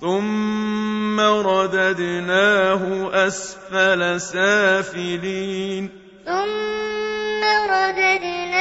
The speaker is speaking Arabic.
ثم رددناه أسفل سافلين ثم رددناه